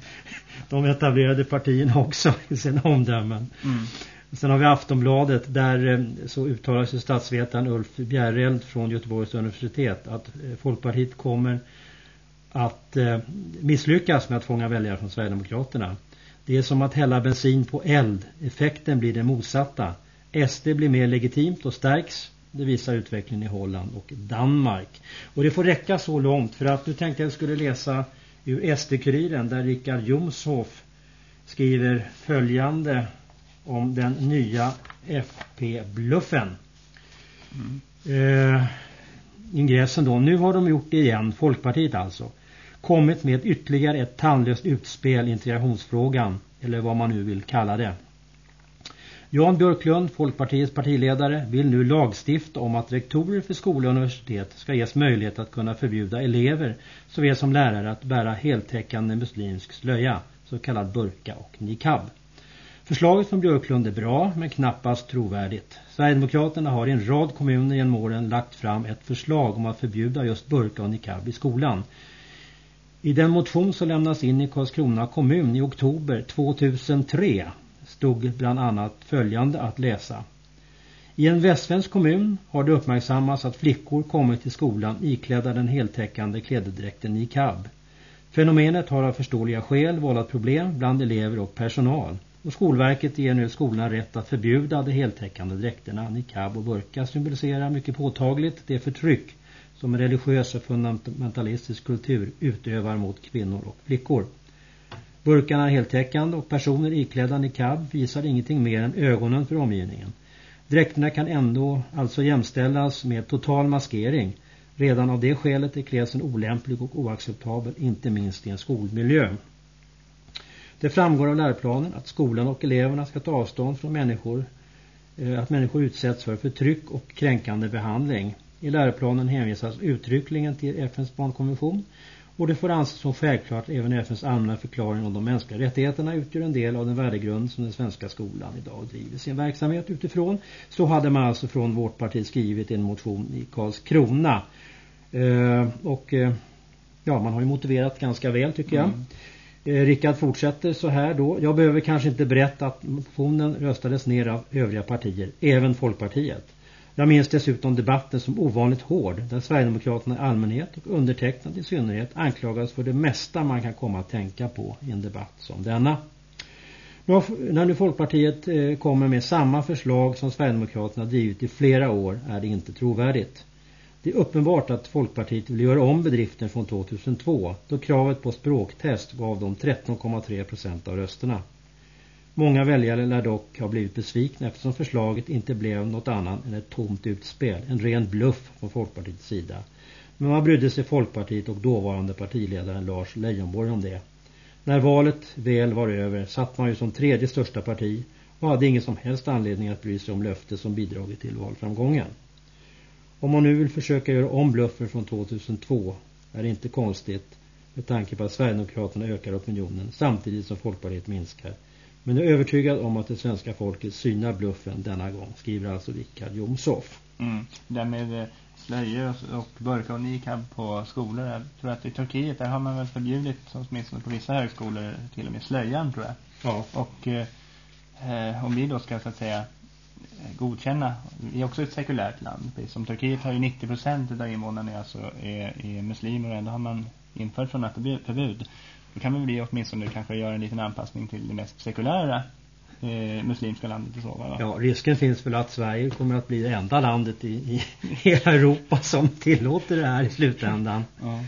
Speaker 1: de etablerade partierna också i sina omdömen. Mm. Sen har vi Aftonbladet där eh, så uttalar sig statsvetaren Ulf Bjärreld från Göteborgs universitet att eh, Folkpartiet kommer att eh, misslyckas med att fånga väljare från Sverigedemokraterna. Det är som att hälla bensin på eld. Effekten blir det motsatta. SD blir mer legitimt och stärks. Det visar utvecklingen i Holland och Danmark. Och det får räcka så långt för att nu tänkte jag skulle läsa ur SD-kuriren där Richard Jomshoff skriver följande om den nya FP-bluffen. Mm. Eh, ingressen då. Nu har de gjort det igen, Folkpartiet alltså. Kommit med ytterligare ett tandlöst utspel i integrationsfrågan. Eller vad man nu vill kalla det. Jan Björklund, Folkpartiets partiledare, vill nu lagstifta om att rektorer för skola och universitet ska ges möjlighet att kunna förbjuda elever såväl som lärare att bära heltäckande muslimsk slöja, så kallad burka och niqab. Förslaget från Björklund är bra men knappast trovärdigt. Sverigedemokraterna har i en rad kommuner genom åren lagt fram ett förslag om att förbjuda just burka och niqab i skolan. I den motion som lämnas in i Karlskrona kommun i oktober 2003 stod bland annat följande att läsa. I en västsvensk kommun har det uppmärksammats att flickor kommit till skolan iklädda den heltäckande klädedräkten niqab. Fenomenet har av förståeliga skäl vållat problem bland elever och personal. Och Skolverket ger nu skolan rätt att förbjuda de heltäckande dräkterna. Niqab och burka symboliserar mycket påtagligt det förtryck som en religiös och fundamentalistisk kultur utövar mot kvinnor och flickor. Burkarna är heltäckande och personer iklädda niqab visar ingenting mer än ögonen för omgivningen. Dräkterna kan ändå alltså jämställas med total maskering. Redan av det skälet är klädseln olämplig och oacceptabel, inte minst i en skolmiljö. Det framgår av läroplanen att skolan och eleverna ska ta avstånd från människor, eh, att människor utsätts för förtryck och kränkande behandling. I läroplanen hänvisas uttryckligen till FNs barnkonvention och det får anses som självklart även FNs allmänna förklaring om de mänskliga rättigheterna utgör en del av den värdegrund som den svenska skolan idag driver sin verksamhet utifrån. Så hade man alltså från vårt parti skrivit en motion i Karlskrona. Eh, och eh, ja, man har ju motiverat ganska väl tycker jag. Mm. Eh, Rickard fortsätter så här då. Jag behöver kanske inte berätta att motionen röstades ner av övriga partier, även Folkpartiet. Jag minns dessutom debatten som ovanligt hård där Sverigedemokraterna i allmänhet och undertecknad i synnerhet anklagades för det mesta man kan komma att tänka på i en debatt som denna. När nu Folkpartiet eh, kommer med samma förslag som Sverigedemokraterna drivit i flera år är det inte trovärdigt. Det är uppenbart att Folkpartiet vill göra om bedriften från 2002 då kravet på språktest gav dem 13,3 procent av rösterna. Många väljare lär dock ha blivit besvikna eftersom förslaget inte blev något annat än ett tomt utspel, en ren bluff från Folkpartiets sida. Men man brydde sig Folkpartiet och dåvarande partiledaren Lars Leijonborg om det. När valet väl var över satt man ju som tredje största parti och hade ingen som helst anledning att bry sig om löfte som bidragit till valframgången. Om man nu vill försöka göra om bluffen från 2002 är det inte konstigt med tanke på att Sverigedemokraterna ökar opinionen samtidigt som Folkpartiet minskar. Men är övertygad om att det svenska folket synar bluffen denna gång, skriver alltså Rickard Jomshoff.
Speaker 2: Mm. Det med eh, slöjor och burkar och niqab på skolor. Jag tror att i Turkiet där har man väl förbjudit, åtminstone på vissa högskolor, till och med slöjan tror jag.
Speaker 1: Ja.
Speaker 2: Och eh, eh om vi då ska så att säga Eh, godkänna. Vi är också ett sekulärt land. Precis som Turkiet har ju 90% av invånarna alltså är, är muslimer och ändå har man infört sådana förbud. Då kan vi bli åtminstone kanske göra en liten anpassning till det mest sekulära eh, muslimska landet och så va?
Speaker 1: Ja, risken finns väl att Sverige kommer att bli det enda landet i, i hela Europa som tillåter det här i slutändan. Ja,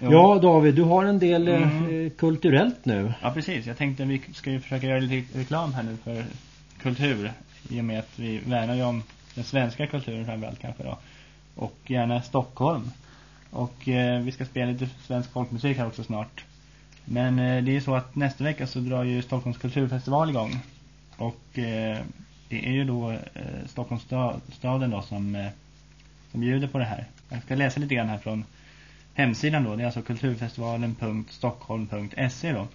Speaker 1: ja David, du har en del eh, mm. eh, kulturellt nu.
Speaker 2: Ja, precis. Jag tänkte att vi ska ju försöka göra lite reklam här nu för kultur i och med att vi värnar ju om den svenska kulturen framförallt kanske då. Och gärna Stockholm. Och eh, vi ska spela lite svensk folkmusik här också snart. Men eh, det är så att nästa vecka så drar ju Stockholms kulturfestival igång. Och eh, det är ju då eh, Stockholms staden då som, eh, som bjuder på det här. Jag ska läsa lite grann här från hemsidan då. Det är alltså kulturfestivalen.stockholm.se då.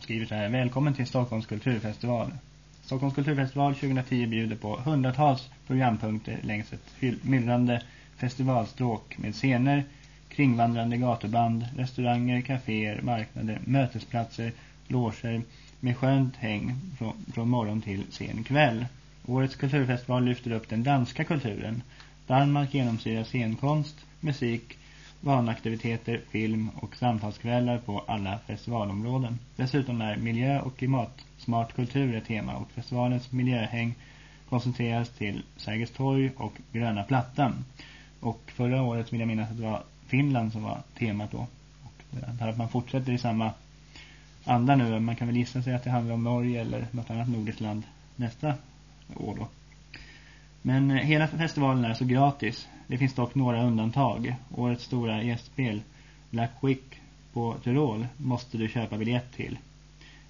Speaker 2: Skriver så här. Välkommen till Stockholms kulturfestival. Stockholms kulturfestival 2010 bjuder på hundratals programpunkter längs ett myllrande festivalstråk med scener, kringvandrande gatuband, restauranger, kaféer, marknader, mötesplatser, loger med skönt häng från, från morgon till sen kväll. Årets kulturfestival lyfter upp den danska kulturen. Danmark genomsyrar scenkonst, musik, vanaktiviteter, film och samtalskvällar på alla festivalområden. Dessutom är miljö- och klimatsmart kultur ett tema och festivalens miljöhäng koncentreras till Sergels torg och Gröna plattan. Och förra året vill jag minnas att det var Finland som var temat då. Och att man fortsätter i samma anda nu. Man kan väl gissa sig att det handlar om Norge eller något annat nordiskt land nästa år då. Men eh, hela festivalen är alltså gratis. Det finns dock några undantag. Årets stora gästspel, Black Wick på Tyrol, måste du köpa biljett till.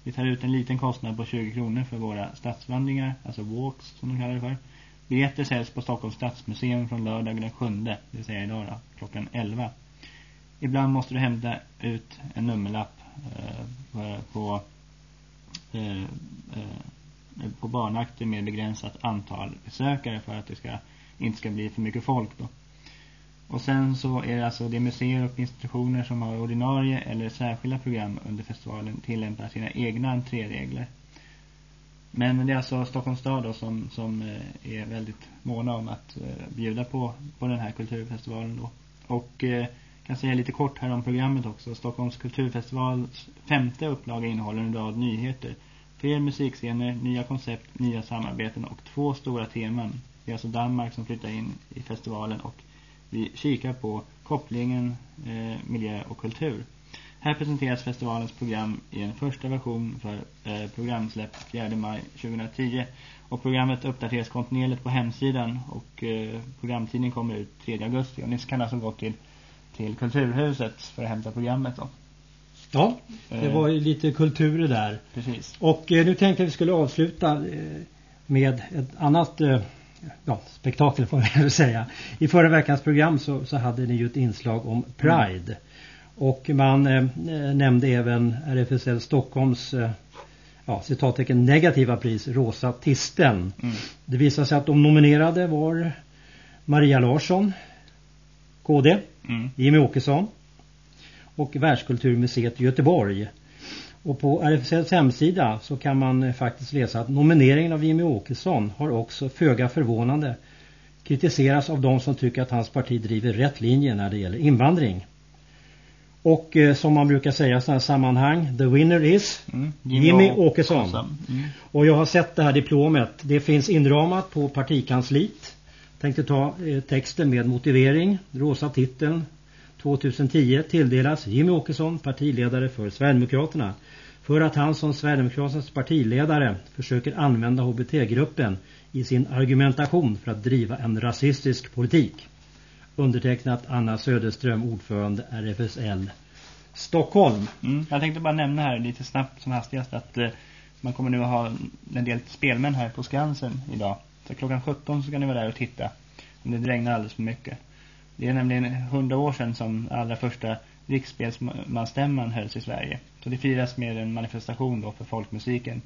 Speaker 2: Vi tar ut en liten kostnad på 20 kronor för våra stadsvandringar, alltså walks som de kallar det för. Biljetter säljs på Stockholms stadsmuseum från lördag den 7, det vill säga idag då, klockan 11. Ibland måste du hämta ut en nummerlapp eh, på, eh, eh, på barnakter med begränsat antal besökare för att det ska, inte ska bli för mycket folk då. Och sen så är det alltså de museer och institutioner som har ordinarie eller särskilda program under festivalen tillämpar sina egna entréregler. Men det är alltså Stockholms stad då som, som eh, är väldigt måna om att eh, bjuda på, på den här kulturfestivalen då. Och eh, kan säga lite kort här om programmet också. Stockholms kulturfestivals femte upplaga innehåller en rad nyheter. Fler musikscener, nya koncept, nya samarbeten och två stora teman. Det är alltså Danmark som flyttar in i festivalen och vi kikar på kopplingen eh, miljö och kultur. Här presenteras festivalens program i en första version för eh, programsläpp 4 maj 2010. Och programmet uppdateras kontinuerligt på hemsidan och eh, programtidningen kommer ut 3 augusti. Och ni kan alltså gå till, till Kulturhuset för att hämta programmet då.
Speaker 1: Ja, det eh. var ju lite kulturer där.
Speaker 2: Precis.
Speaker 1: Och eh, nu tänkte jag att vi skulle avsluta eh, med ett annat eh, ja, spektakel får man väl säga. I förra veckans program så, så hade ni ju ett inslag om Pride. Mm. Och man eh, nämnde även RFSL Stockholms eh, ja, citattecken negativa pris Rosa Tisten. Mm. Det visade sig att de nominerade var Maria Larsson, KD, mm. Jimmy Åkesson och Världskulturmuseet i Göteborg. Och på RFSLs hemsida så kan man eh, faktiskt läsa att nomineringen av Jimmy Åkesson har också föga förvånande kritiseras av de som tycker att hans parti driver rätt linje när det gäller invandring. Och eh, som man brukar säga i sådana här sammanhang, the winner is mm, Jimmy, Åkesson. Mm. Och jag har sett det här diplomet. Det finns inramat på partikansliet. Tänkte ta eh, texten med motivering. Rosa titeln 2010 tilldelas Jimmy Åkesson partiledare för Sverigedemokraterna för att han som Sverigedemokraternas partiledare försöker använda HBT-gruppen i sin argumentation för att driva en rasistisk politik. Undertecknat Anna Söderström, ordförande RFSL Stockholm.
Speaker 2: Mm, jag tänkte bara nämna här lite snabbt som hastigast att eh, man kommer nu att ha en del spelmän här på Skansen idag. Så klockan 17 så ska ni vara där och titta. Om det regnar alldeles för mycket. Det är nämligen hundra år sedan som allra första riksspelsmanstämman hölls i Sverige. Så det firas med en manifestation då för folkmusiken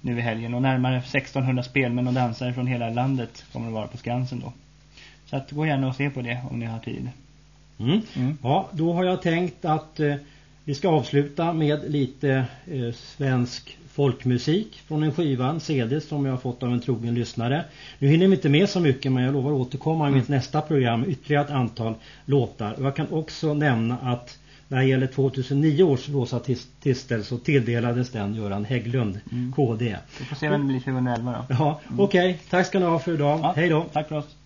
Speaker 2: nu i helgen. Och närmare 1600 spelmän och dansare från hela landet kommer att vara på Skansen då. Så att gå gärna och se på det om ni har tid.
Speaker 1: Mm. Mm. Ja, då har jag tänkt att eh, vi ska avsluta med lite eh, svensk folkmusik från en skiva, en CD som jag har fått av en trogen lyssnare. Nu hinner vi inte med så mycket men jag lovar återkomma i mitt mm. nästa program ytterligare ett antal låtar. Och jag kan också nämna att när det gäller 2009 års Rosa Tistel så tilldelades den Göran Hägglund, mm. KD.
Speaker 2: Vi får se vem det blir 2011 då.
Speaker 1: Ja, mm. okej. Okay. Tack ska ni ha för idag. Ja, Hej då.
Speaker 2: Tack för oss.